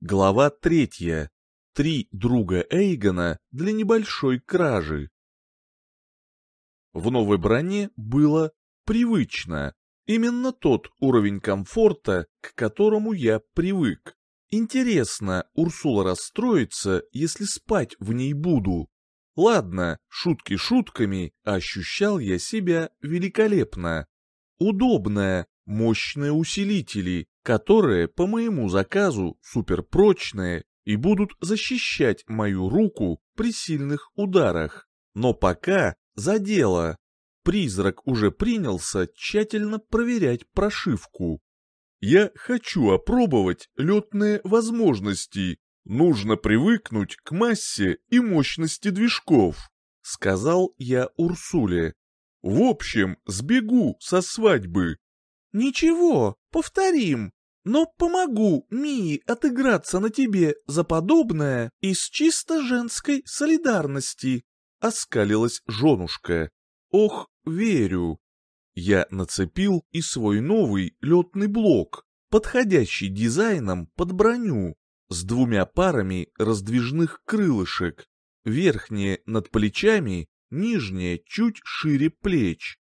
Глава третья. Три друга Эйгона для небольшой кражи. В новой броне было привычно. Именно тот уровень комфорта, к которому я привык. Интересно, Урсула расстроится, если спать в ней буду. Ладно, шутки шутками, ощущал я себя великолепно. Удобная, мощные усилители, которые по моему заказу суперпрочные и будут защищать мою руку при сильных ударах. Но пока за дело. Призрак уже принялся тщательно проверять прошивку. Я хочу опробовать летные возможности. Нужно привыкнуть к массе и мощности движков, сказал я Урсуле. В общем, сбегу со свадьбы. Ничего, повторим, но помогу Мии отыграться на тебе за подобное из чисто женской солидарности», — оскалилась женушка. «Ох, верю». Я нацепил и свой новый летный блок, подходящий дизайном под броню, с двумя парами раздвижных крылышек, верхние над плечами, нижние чуть шире плеч.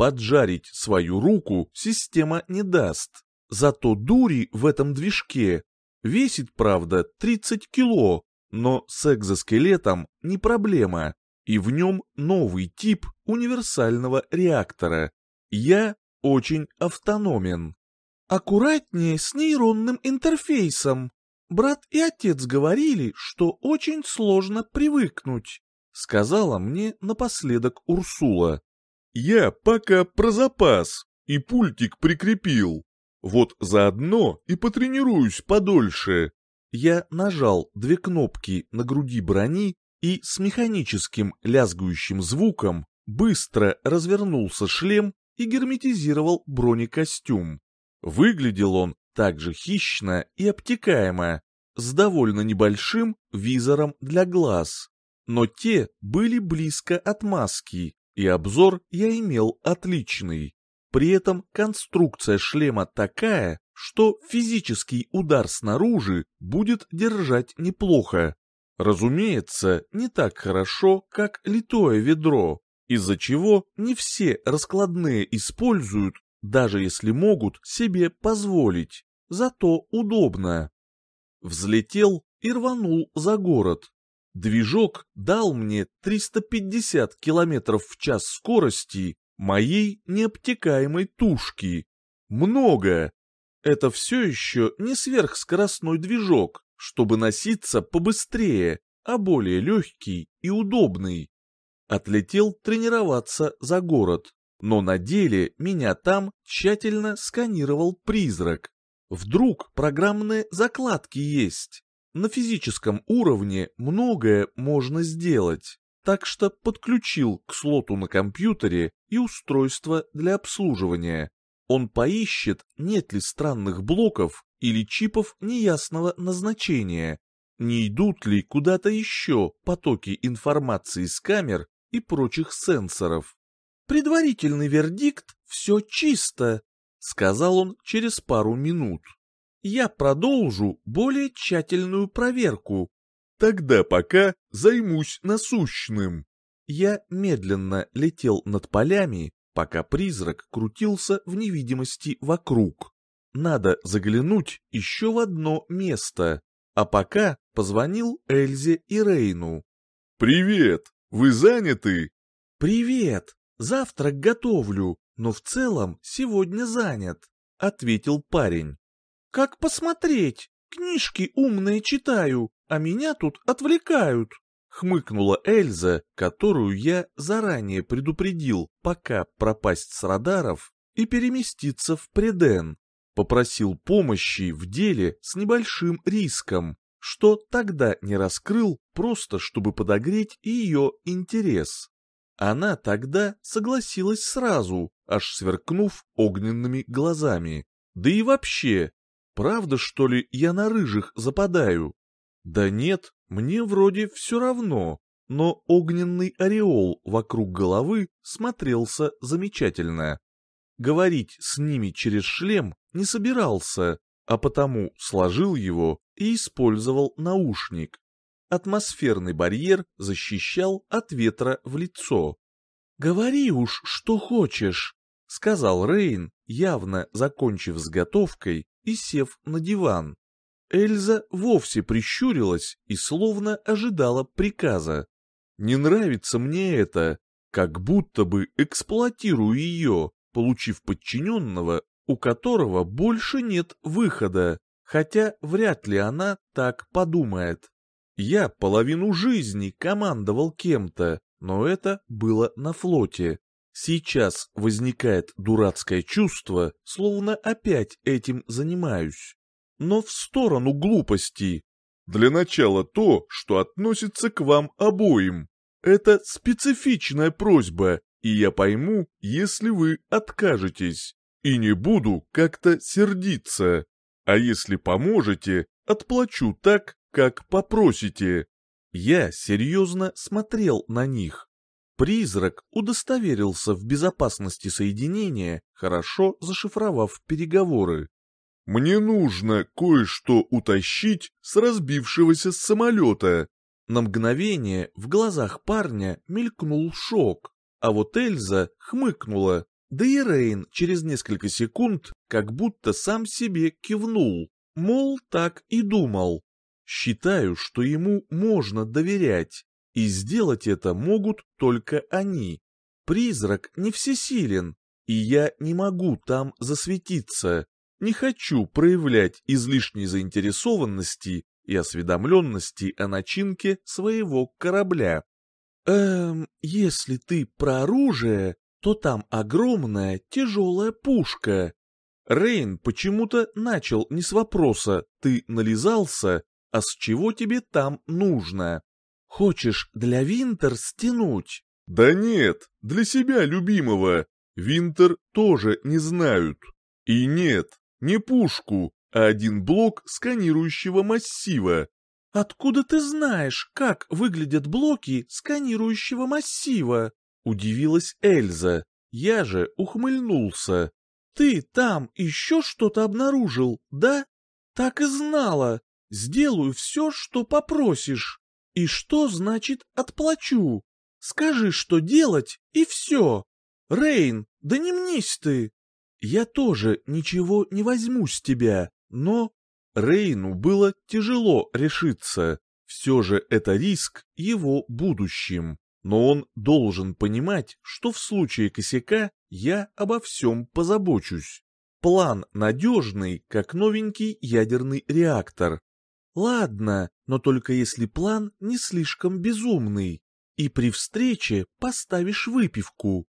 Поджарить свою руку система не даст, Зато дури в этом движке весит, правда, 30 кило, но с экзоскелетом не проблема, и в нем новый тип универсального реактора. Я очень автономен. Аккуратнее с нейронным интерфейсом. Брат и отец говорили, что очень сложно привыкнуть, сказала мне напоследок Урсула. Я пока про запас и пультик прикрепил. Вот заодно и потренируюсь подольше. Я нажал две кнопки на груди брони и с механическим лязгающим звуком быстро развернулся шлем и герметизировал бронекостюм. Выглядел он также хищно и обтекаемо, с довольно небольшим визором для глаз. Но те были близко от маски, и обзор я имел отличный. При этом конструкция шлема такая, что физический удар снаружи будет держать неплохо. Разумеется, не так хорошо, как литое ведро, из-за чего не все раскладные используют, даже если могут себе позволить, зато удобно. Взлетел и рванул за город. Движок дал мне 350 км в час скорости моей необтекаемой тушки. Много. Это все еще не сверхскоростной движок, чтобы носиться побыстрее, а более легкий и удобный. Отлетел тренироваться за город, но на деле меня там тщательно сканировал призрак. Вдруг программные закладки есть. На физическом уровне многое можно сделать так что подключил к слоту на компьютере и устройство для обслуживания. Он поищет, нет ли странных блоков или чипов неясного назначения, не идут ли куда-то еще потоки информации с камер и прочих сенсоров. «Предварительный вердикт — все чисто», — сказал он через пару минут. «Я продолжу более тщательную проверку, Тогда пока займусь насущным. Я медленно летел над полями, пока призрак крутился в невидимости вокруг. Надо заглянуть еще в одно место, а пока позвонил Эльзе и Рейну. «Привет! Вы заняты?» «Привет! Завтрак готовлю, но в целом сегодня занят», — ответил парень. «Как посмотреть? Книжки умные читаю, а меня тут отвлекают», — хмыкнула Эльза, которую я заранее предупредил пока пропасть с радаров и переместиться в Преден. Попросил помощи в деле с небольшим риском, что тогда не раскрыл, просто чтобы подогреть ее интерес. Она тогда согласилась сразу, аж сверкнув огненными глазами. Да и вообще, правда что ли я на рыжих западаю? Да нет, мне вроде все равно, но огненный ореол вокруг головы смотрелся замечательно. Говорить с ними через шлем не собирался, а потому сложил его и использовал наушник. Атмосферный барьер защищал от ветра в лицо. «Говори уж, что хочешь», — сказал Рейн, явно закончив с готовкой и сев на диван. Эльза вовсе прищурилась и словно ожидала приказа. «Не нравится мне это, как будто бы эксплуатирую ее, получив подчиненного, у которого больше нет выхода, хотя вряд ли она так подумает. Я половину жизни командовал кем-то, но это было на флоте. Сейчас возникает дурацкое чувство, словно опять этим занимаюсь. Но в сторону глупости. Для начала то, что относится к вам обоим. Это специфичная просьба, и я пойму, если вы откажетесь. И не буду как-то сердиться. А если поможете, отплачу так, как попросите. Я серьезно смотрел на них. Призрак удостоверился в безопасности соединения, хорошо зашифровав переговоры. «Мне нужно кое-что утащить с разбившегося самолета». На мгновение в глазах парня мелькнул шок, а вот Эльза хмыкнула, да и Рейн через несколько секунд как будто сам себе кивнул, мол, так и думал. Считаю, что ему можно доверять, и сделать это могут только они. Призрак не всесилен, и я не могу там засветиться. Не хочу проявлять излишней заинтересованности и осведомленности о начинке своего корабля. Эм, если ты про оружие, то там огромная тяжелая пушка. Рейн почему-то начал не с вопроса «ты нализался», а с чего тебе там нужно? Хочешь для Винтер стянуть? Да нет, для себя любимого. Винтер тоже не знают. И нет, не пушку, а один блок сканирующего массива. Откуда ты знаешь, как выглядят блоки сканирующего массива? Удивилась Эльза. Я же ухмыльнулся. Ты там еще что-то обнаружил, да? Так и знала. Сделаю все, что попросишь. И что значит отплачу? Скажи, что делать, и все. Рейн, да не мнись ты. Я тоже ничего не возьму с тебя, но... Рейну было тяжело решиться. Все же это риск его будущим. Но он должен понимать, что в случае косяка я обо всем позабочусь. План надежный, как новенький ядерный реактор, Ладно, но только если план не слишком безумный, и при встрече поставишь выпивку.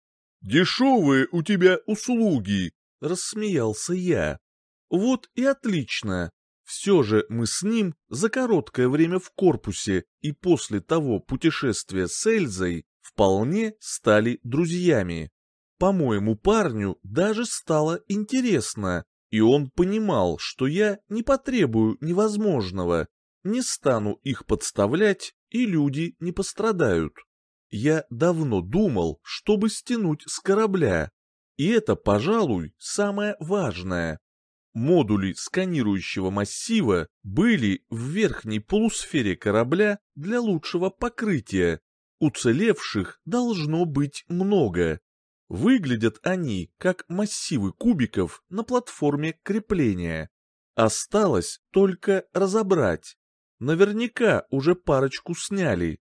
Дешевые у тебя услуги, рассмеялся я. Вот и отлично. Все же мы с ним за короткое время в корпусе и после того путешествия с Эльзой вполне стали друзьями. По-моему, парню даже стало интересно, и он понимал, что я не потребую невозможного, не стану их подставлять, и люди не пострадают. Я давно думал, чтобы стянуть с корабля, и это, пожалуй, самое важное. Модули сканирующего массива были в верхней полусфере корабля для лучшего покрытия. Уцелевших должно быть много. Выглядят они как массивы кубиков на платформе крепления. Осталось только разобрать. Наверняка уже парочку сняли.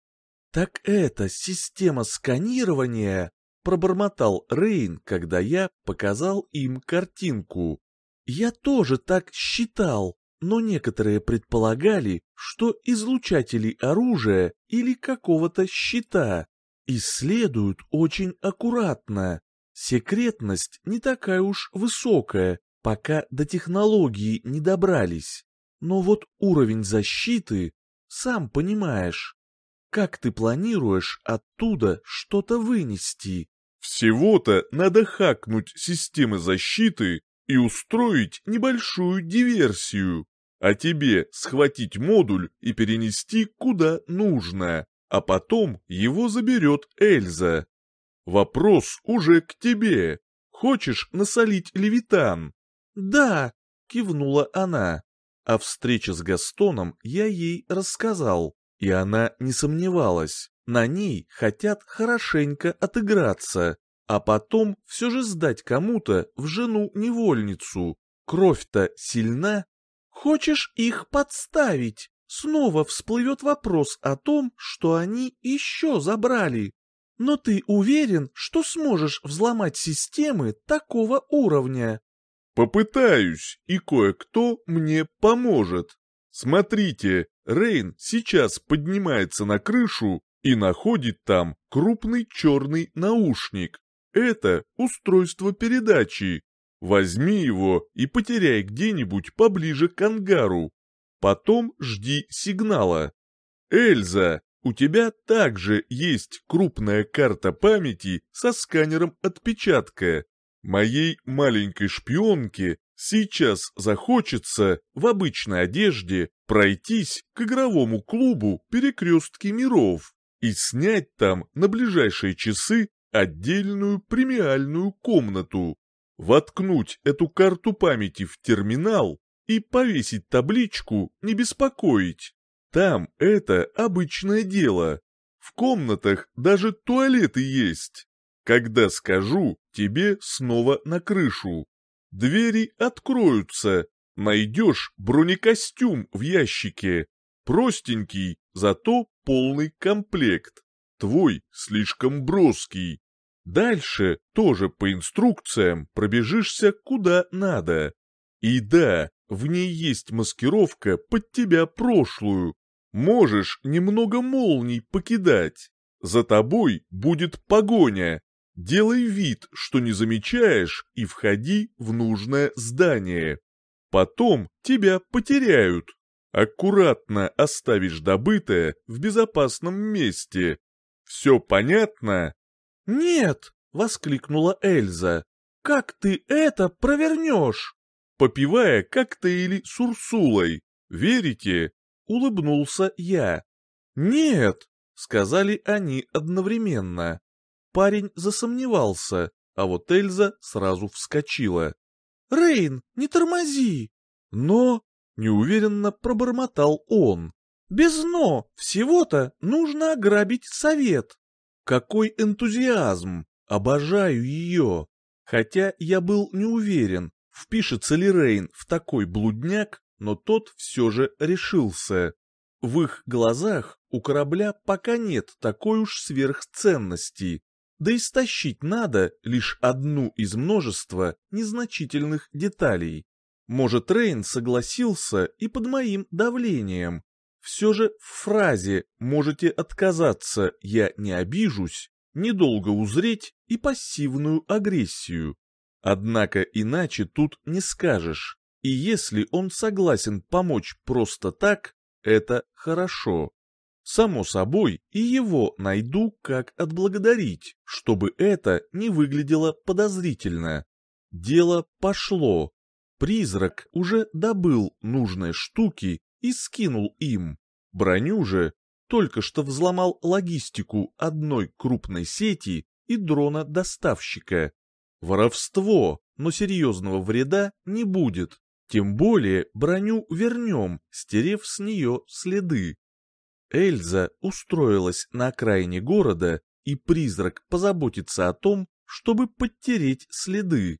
Так это система сканирования, пробормотал Рейн, когда я показал им картинку. Я тоже так считал, но некоторые предполагали, что излучатели оружия или какого-то щита исследуют очень аккуратно. Секретность не такая уж высокая, пока до технологии не добрались. Но вот уровень защиты, сам понимаешь. Как ты планируешь оттуда что-то вынести? Всего-то надо хакнуть системы защиты и устроить небольшую диверсию, а тебе схватить модуль и перенести куда нужно а потом его заберет Эльза. Вопрос уже к тебе. Хочешь насолить Левитан? Да, кивнула она. О встрече с Gaстоном я ей рассказал, и она не сомневалась. На ней хотят хорошенько отыграться, а потом все же сдать кому-то в жену-невольницу. Кровь-то сильна. Хочешь их подставить? Снова всплывет вопрос о том, что они еще забрали. Но ты уверен, что сможешь взломать системы такого уровня? Попытаюсь, и кое-кто мне поможет. Смотрите, Рейн сейчас поднимается на крышу и находит там крупный черный наушник. Это устройство передачи. Возьми его и потеряй где-нибудь поближе к ангару. Потом жди сигнала. Эльза, у тебя также есть крупная карта памяти со сканером отпечатка. Моей маленькой шпионке сейчас захочется в обычной одежде пройтись к игровому клубу «Перекрестки миров» и снять там на ближайшие часы отдельную премиальную комнату, воткнуть эту карту памяти в терминал и повесить табличку «Не беспокоить». Там это обычное дело. В комнатах даже туалеты есть. Когда скажу, тебе снова на крышу. Двери откроются, найдешь бронекостюм в ящике. Простенький, зато полный комплект. Твой слишком броский. Дальше тоже по инструкциям пробежишься куда надо. И да, в ней есть маскировка под тебя прошлую. Можешь немного молний покидать. За тобой будет погоня. Делай вид, что не замечаешь, и входи в нужное здание. Потом тебя потеряют. Аккуратно оставишь добытое в безопасном месте. Все понятно? «Нет!» — воскликнула Эльза. «Как ты это провернешь?» «Попивая коктейли с Урсулой. Верите?» — улыбнулся я. «Нет!» — сказали они одновременно. Парень засомневался, а вот Эльза сразу вскочила. «Рейн, не тормози!» «Но...» — неуверенно пробормотал он. «Без «но» всего-то нужно ограбить совет». Какой энтузиазм! Обожаю ее! Хотя я был не уверен, впишется ли Рейн в такой блудняк, но тот все же решился. В их глазах у корабля пока нет такой уж сверхценности, да и стащить надо лишь одну из множества незначительных деталей. Может, Рейн согласился и под моим давлением, все же в фразе «можете отказаться, я не обижусь» недолго узреть и пассивную агрессию. Однако иначе тут не скажешь, и если он согласен помочь просто так, это хорошо. Само собой, и его найду, как отблагодарить, чтобы это не выглядело подозрительно. Дело пошло. Призрак уже добыл нужные штуки и скинул им. Броню же только что взломал логистику одной крупной сети и дрона-доставщика. Воровство, но серьезного вреда не будет. Тем более броню вернем, стерев с нее следы. Эльза устроилась на окраине города, и призрак позаботится о том, чтобы подтереть следы.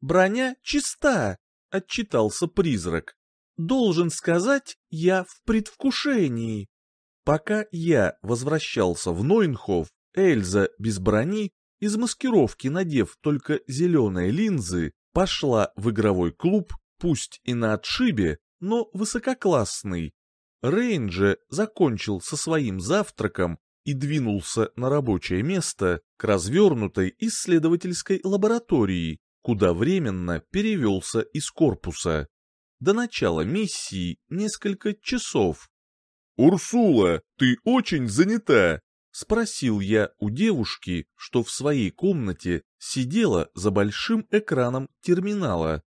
«Броня чиста», — отчитался призрак. Должен сказать, я в предвкушении. Пока я возвращался в Нойнхоф, Эльза без брони, из маскировки надев только зеленые линзы, пошла в игровой клуб, пусть и на отшибе, но высококлассный. Рейн закончил со своим завтраком и двинулся на рабочее место к развернутой исследовательской лаборатории, куда временно перевелся из корпуса. До начала миссии несколько часов. «Урсула, ты очень занята!» — спросил я у девушки, что в своей комнате сидела за большим экраном терминала.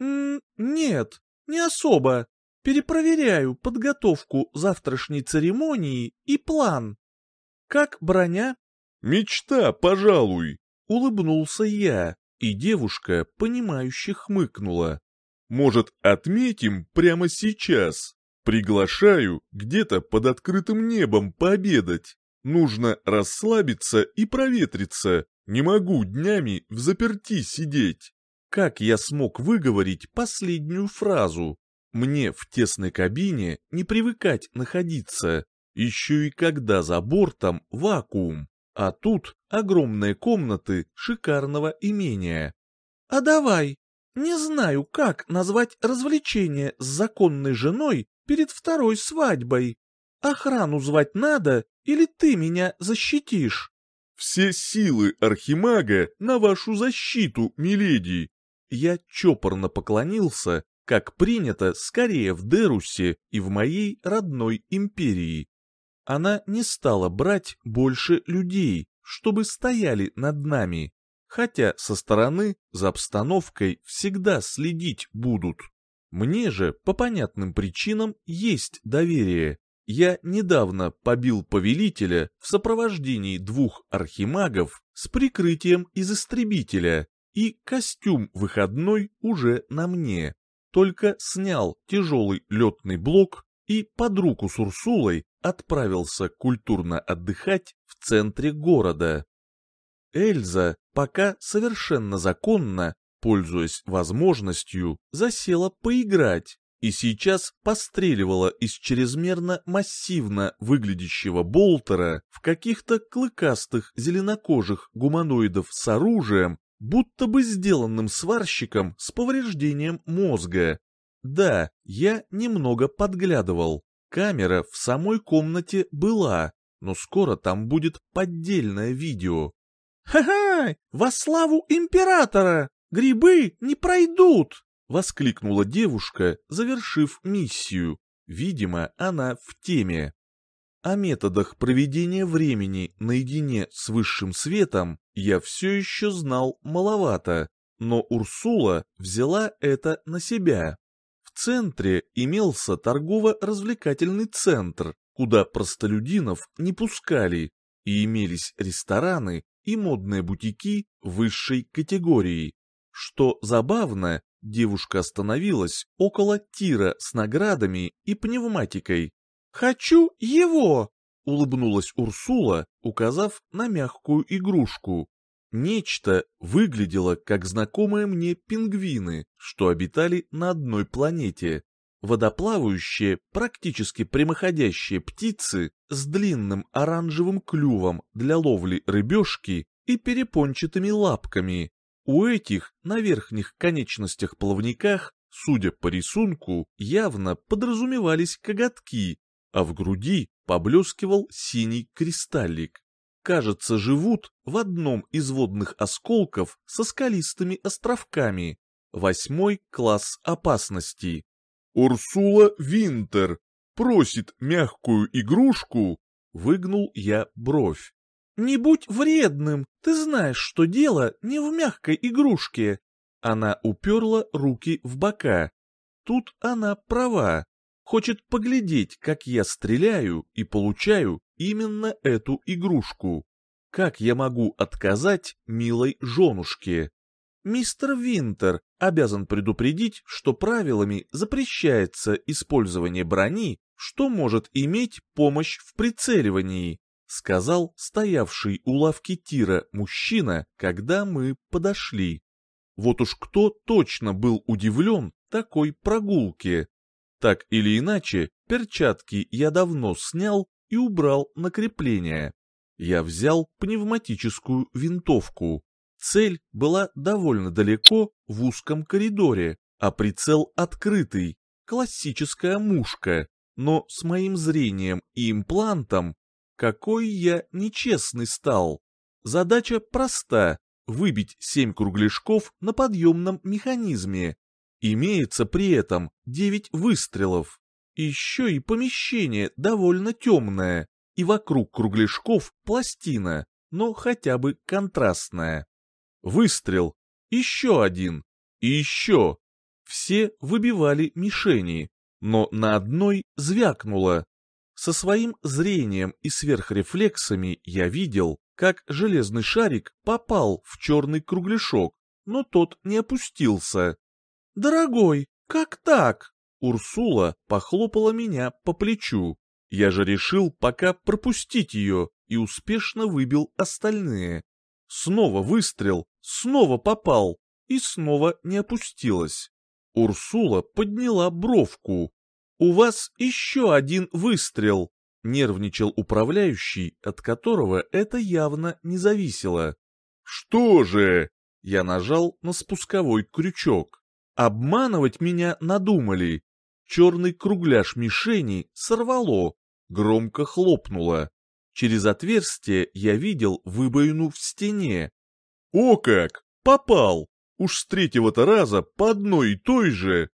«М «Нет, не особо. Перепроверяю подготовку завтрашней церемонии и план. Как броня?» «Мечта, пожалуй», — улыбнулся я, и девушка, понимающе хмыкнула. Может, отметим прямо сейчас? Приглашаю где-то под открытым небом пообедать. Нужно расслабиться и проветриться. Не могу днями в заперти сидеть. Как я смог выговорить последнюю фразу? Мне в тесной кабине не привыкать находиться. Еще и когда за бортом вакуум. А тут огромные комнаты шикарного имения. А давай, не знаю, как назвать развлечение с законной женой перед второй свадьбой. Охрану звать надо, или ты меня защитишь? Все силы Архимага на вашу защиту, миледи. Я чопорно поклонился, как принято скорее в Дерусе и в моей родной империи. Она не стала брать больше людей, чтобы стояли над нами, хотя со стороны за обстановкой всегда следить будут. Мне же, по понятным причинам, есть доверие. Я недавно побил повелителя в сопровождении двух архимагов с прикрытием из истребителя, и костюм выходной уже на мне. Только снял тяжелый летный блок и под руку с Урсулой отправился культурно отдыхать в центре города. Эльза пока совершенно законно, пользуясь возможностью, засела поиграть и сейчас постреливала из чрезмерно массивно выглядящего болтера в каких-то клыкастых зеленокожих гуманоидов с оружием, будто бы сделанным сварщиком с повреждением мозга. Да, я немного подглядывал. Камера в самой комнате была, но скоро там будет поддельное видео. «Ха-ха! Во славу императора! Грибы не пройдут!» — воскликнула девушка, завершив миссию. Видимо, она в теме. О методах проведения времени наедине с высшим светом я все еще знал маловато, но Урсула взяла это на себя. В центре имелся торгово-развлекательный центр, куда простолюдинов не пускали, и имелись рестораны и модные бутики высшей категории. Что забавно, девушка остановилась около тира с наградами и пневматикой. «Хочу его!» — улыбнулась Урсула, указав на мягкую игрушку. Нечто выглядело как знакомые мне пингвины, что обитали на одной планете. Водоплавающие, практически прямоходящие птицы с длинным оранжевым клювом для ловли рыбешки и перепончатыми лапками. У этих на верхних конечностях плавниках, судя по рисунку, явно подразумевались коготки, а в груди поблескивал синий кристаллик кажется, живут в одном из водных осколков со скалистыми островками. Восьмой класс опасности. «Урсула Винтер просит мягкую игрушку?» Выгнул я бровь. «Не будь вредным, ты знаешь, что дело не в мягкой игрушке». Она уперла руки в бока. Тут она права. Хочет поглядеть, как я стреляю и получаю именно эту игрушку. Как я могу отказать милой женушке? Мистер Винтер обязан предупредить, что правилами запрещается использование брони, что может иметь помощь в прицеливании, сказал стоявший у лавки тира мужчина, когда мы подошли. Вот уж кто точно был удивлен такой прогулке. Так или иначе, перчатки я давно снял и убрал на крепление. Я взял пневматическую винтовку. Цель была довольно далеко в узком коридоре, а прицел открытый, классическая мушка, но с моим зрением и имплантом, какой я нечестный стал. Задача проста — выбить семь кругляшков на подъемном механизме. Имеется при этом девять выстрелов. Еще и помещение довольно темное, и вокруг кругляшков пластина, но хотя бы контрастная. Выстрел, еще один, и еще. Все выбивали мишени, но на одной звякнуло. Со своим зрением и сверхрефлексами я видел, как железный шарик попал в черный кругляшок, но тот не опустился. «Дорогой, Как так? Урсула похлопала меня по плечу. Я же решил пока пропустить ее и успешно выбил остальные. Снова выстрел, снова попал и снова не опустилась. Урсула подняла бровку. «У вас еще один выстрел!» — нервничал управляющий, от которого это явно не зависело. «Что же?» — я нажал на спусковой крючок. «Обманывать меня надумали!» Черный кругляш мишени сорвало, громко хлопнуло. Через отверстие я видел выбоину в стене. «О как! Попал! Уж с третьего-то раза по одной и той же!»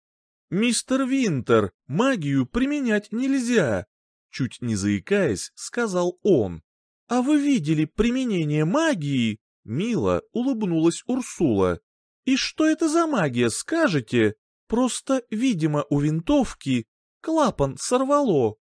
«Мистер Винтер, магию применять нельзя!» Чуть не заикаясь, сказал он. «А вы видели применение магии?» Мило улыбнулась Урсула. «И что это за магия, скажете? Просто, видимо, у винтовки клапан сорвало».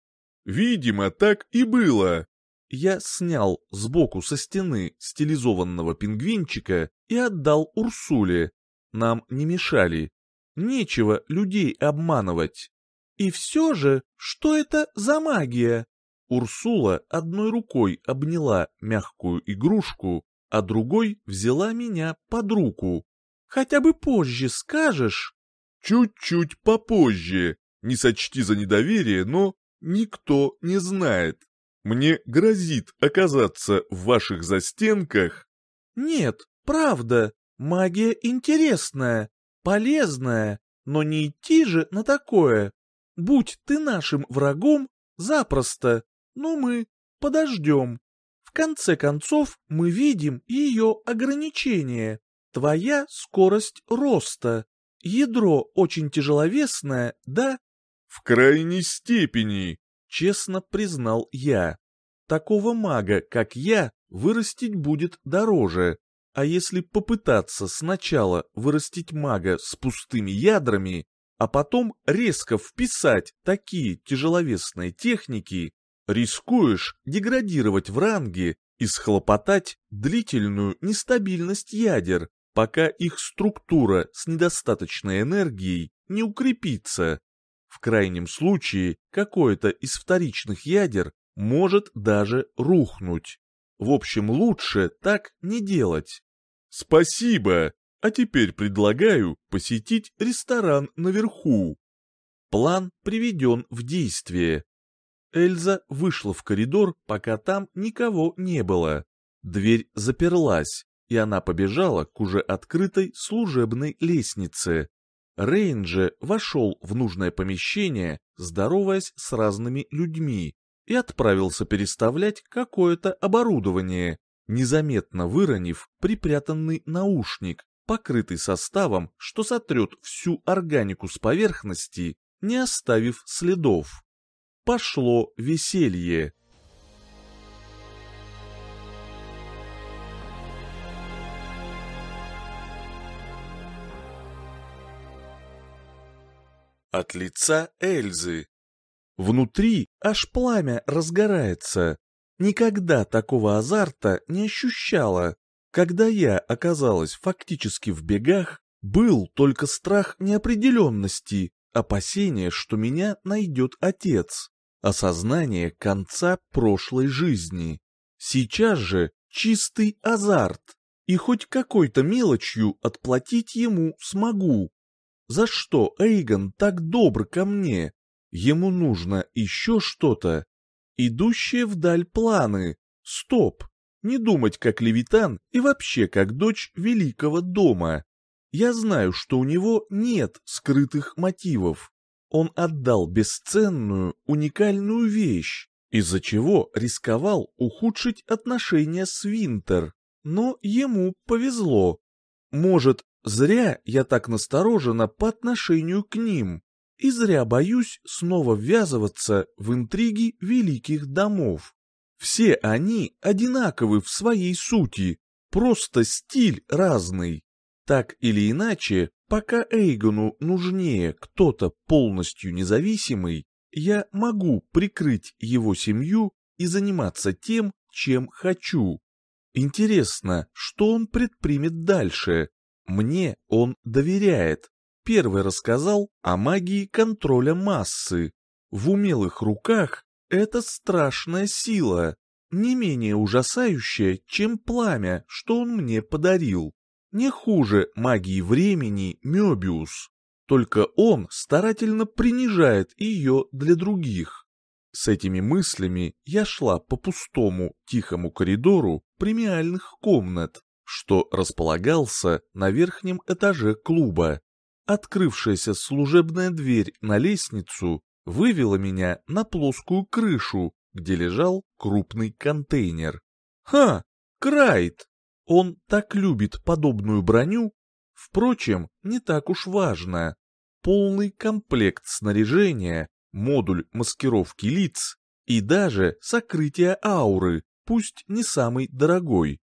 «Видимо, так и было», я снял сбоку со стены стилизованного пингвинчика и отдал Урсуле. Нам не мешали. Нечего людей обманывать. И все же, что это за магия? Урсула одной рукой обняла мягкую игрушку, а другой взяла меня под руку. Хотя бы позже скажешь? Чуть-чуть попозже. Не сочти за недоверие, но никто не знает. Мне грозит оказаться в ваших застенках? Нет, правда, магия интересная, полезная, но не идти же на такое. Будь ты нашим врагом, запросто, но мы подождем. В конце концов, мы видим ее ограничения. Твоя скорость роста. Ядро очень тяжеловесное, да? В крайней степени, честно признал я. Такого мага, как я, вырастить будет дороже, а если попытаться сначала вырастить мага с пустыми ядрами, а потом резко вписать такие тяжеловесные техники, рискуешь деградировать в ранге и схлопотать длительную нестабильность ядер, пока их структура с недостаточной энергией не укрепится. В крайнем случае, какое-то из вторичных ядер может даже рухнуть. В общем, лучше так не делать. Спасибо, а теперь предлагаю посетить ресторан наверху. План приведен в действие. Эльза вышла в коридор, пока там никого не было. Дверь заперлась, и она побежала к уже открытой служебной лестнице. Рейнджи вошел в нужное помещение, здороваясь с разными людьми, и отправился переставлять какое-то оборудование, незаметно выронив припрятанный наушник, покрытый составом, что сотрет всю органику с поверхности, не оставив следов. Пошло веселье. От лица Эльзы. Внутри аж пламя разгорается. Никогда такого азарта не ощущала. Когда я оказалась фактически в бегах, был только страх неопределенности, опасение, что меня найдет отец, осознание конца прошлой жизни. Сейчас же чистый азарт, и хоть какой-то мелочью отплатить ему смогу. За что Эйгон так добр ко мне? Ему нужно еще что-то. Идущие вдаль планы. Стоп! Не думать как левитан и вообще как дочь великого дома. Я знаю, что у него нет скрытых мотивов. Он отдал бесценную, уникальную вещь, из-за чего рисковал ухудшить отношения с Винтер. Но ему повезло. Может, Зря я так насторожена по отношению к ним, и зря боюсь снова ввязываться в интриги великих домов. Все они одинаковы в своей сути, просто стиль разный. Так или иначе, пока Эйгону нужнее кто-то полностью независимый, я могу прикрыть его семью и заниматься тем, чем хочу. Интересно, что он предпримет дальше? Мне он доверяет. первый рассказал о магии контроля массы. В умелых руках это страшная сила, не менее ужасающая, чем пламя, что он мне подарил. Не хуже магии времени Мёбиус, только он старательно принижает ее для других. С этими мыслями я шла по пустому, тихому коридору премиальных комнат, что располагался на верхнем этаже клуба. Открывшаяся служебная дверь на лестницу вывела меня на плоскую крышу, где лежал крупный контейнер. Ха! Крайт! Он так любит подобную броню. Впрочем, не так уж важно. Полный комплект снаряжения, модуль маскировки лиц и даже сокрытие ауры, пусть не самый дорогой.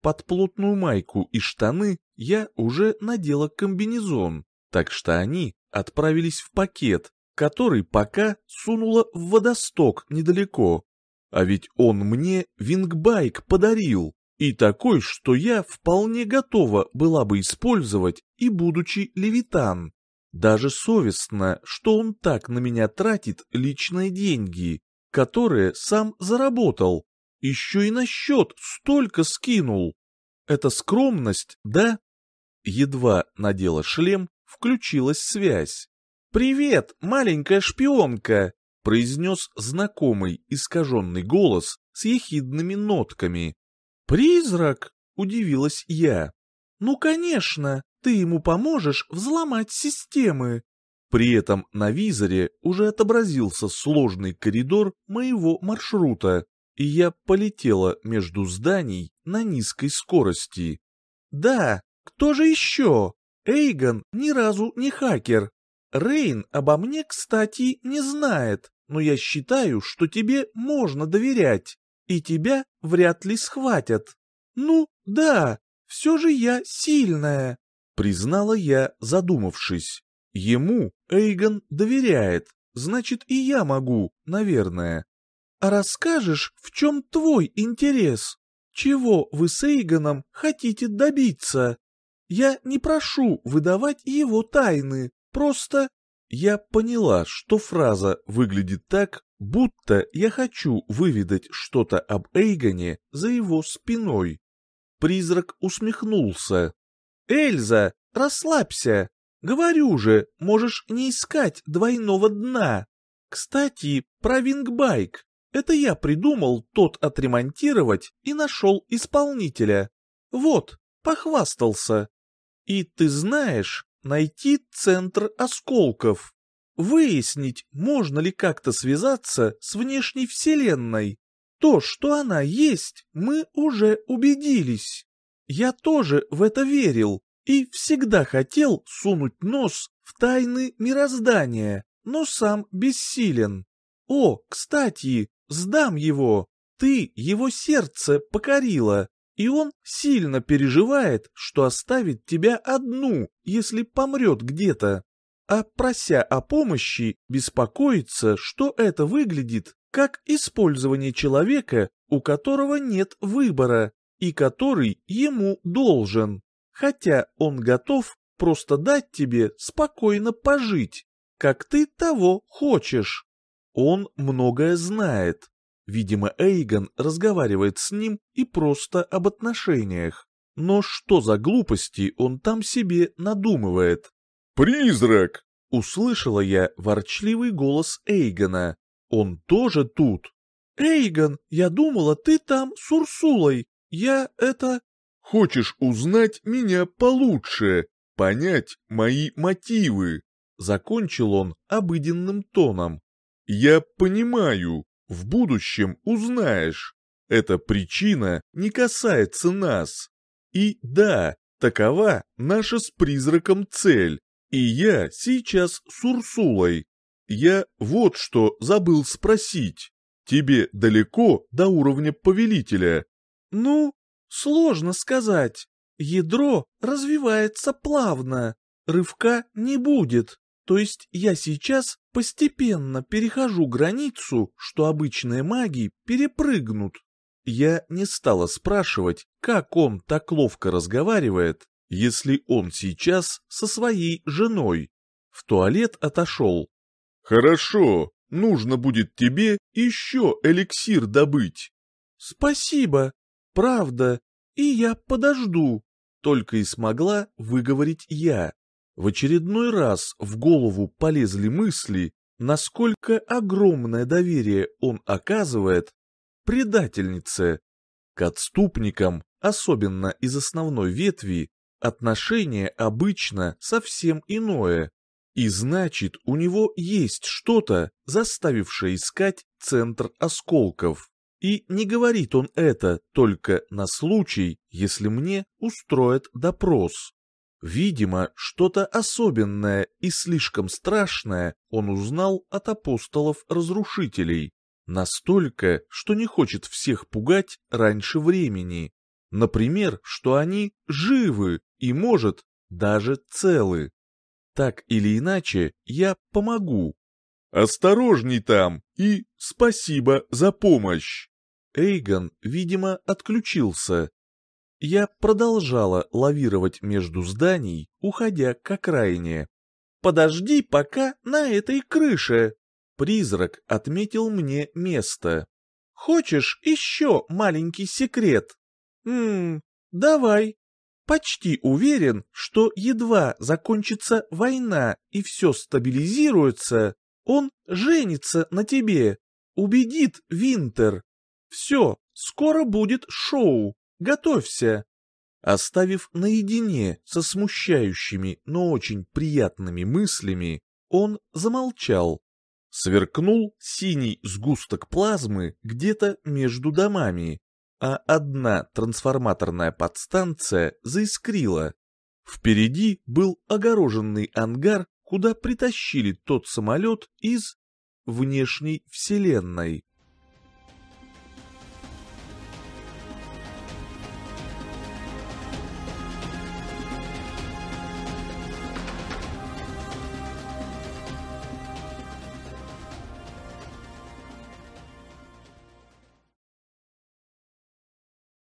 Под плотную майку и штаны я уже надела комбинезон, так что они отправились в пакет, который пока сунула в водосток недалеко. А ведь он мне вингбайк подарил, и такой, что я вполне готова была бы использовать и будучи левитан. Даже совестно, что он так на меня тратит личные деньги, которые сам заработал, еще и на счет столько скинул. Это скромность, да? Едва надела шлем, включилась связь. «Привет, маленькая шпионка!» — произнес знакомый искаженный голос с ехидными нотками. «Призрак?» — удивилась я. «Ну, конечно, ты ему поможешь взломать системы». При этом на визоре уже отобразился сложный коридор моего маршрута, и я полетела между зданий на низкой скорости. «Да, кто же еще? Эйгон ни разу не хакер, Рейн обо мне, кстати, не знает, но я считаю, что тебе можно доверять, и тебя вряд ли схватят. Ну, да, все же я сильная, признала я, задумавшись. Ему Эйгон доверяет, значит и я могу, наверное. А расскажешь, в чем твой интерес? Чего вы с Эйгоном хотите добиться? Я не прошу выдавать его тайны, Просто я поняла, что фраза выглядит так, будто я хочу выведать что-то об Эйгоне за его спиной. Призрак усмехнулся. «Эльза, расслабься! Говорю же, можешь не искать двойного дна. Кстати, про вингбайк. Это я придумал тот отремонтировать и нашел исполнителя. Вот, похвастался. И ты знаешь, найти центр осколков, выяснить, можно ли как-то связаться с внешней вселенной. То, что она есть, мы уже убедились. Я тоже в это верил и всегда хотел сунуть нос в тайны мироздания, но сам бессилен. О, кстати, сдам его, ты его сердце покорила, и он сильно переживает, что оставит тебя одну, если помрет где-то. А прося о помощи, беспокоится, что это выглядит как использование человека, у которого нет выбора, и который ему должен. Хотя он готов просто дать тебе спокойно пожить, как ты того хочешь. Он многое знает, Видимо, Эйгон разговаривает с ним и просто об отношениях. Но что за глупости он там себе надумывает? «Призрак!» — услышала я ворчливый голос Эйгона. «Он тоже тут?» «Эйгон, я думала, ты там с Урсулой. Я это...» «Хочешь узнать меня получше, понять мои мотивы?» Закончил он обыденным тоном. «Я понимаю, в будущем узнаешь. Эта причина не касается нас. И да, такова наша с призраком цель. И я сейчас с Урсулой. Я вот что забыл спросить. Тебе далеко до уровня повелителя? Ну, сложно сказать. Ядро развивается плавно. Рывка не будет. То есть я сейчас постепенно перехожу границу, что обычные маги перепрыгнут. Я не стала спрашивать, как он так ловко разговаривает, если он сейчас со своей женой. В туалет отошел. Хорошо, нужно будет тебе еще эликсир добыть. Спасибо, правда, и я подожду, только и смогла выговорить я. В очередной раз в голову полезли мысли, насколько огромное доверие он оказывает предательнице. К отступникам, особенно из основной ветви, отношение обычно совсем иное. И значит, у него есть что-то, заставившее искать центр осколков. И не говорит он это только на случай, если мне устроят допрос. Видимо, что-то особенное и слишком страшное он узнал от апостолов-разрушителей. Настолько, что не хочет всех пугать раньше времени. Например, что они живы и, может, даже целы. Так или иначе, я помогу. «Осторожней там и спасибо за помощь!» Эйгон, видимо, отключился. Я продолжала лавировать между зданий, уходя к окраине. «Подожди пока на этой крыше!» Призрак отметил мне место. «Хочешь еще маленький секрет?» «Ммм, давай. Почти уверен, что едва закончится война и все стабилизируется, он женится на тебе, убедит Винтер. Все, скоро будет шоу, готовься». Оставив наедине со смущающими, но очень приятными мыслями, он замолчал. Сверкнул синий сгусток плазмы где-то между домами, а одна трансформаторная подстанция заискрила. Впереди был огороженный ангар, куда притащили тот самолет из внешней вселенной.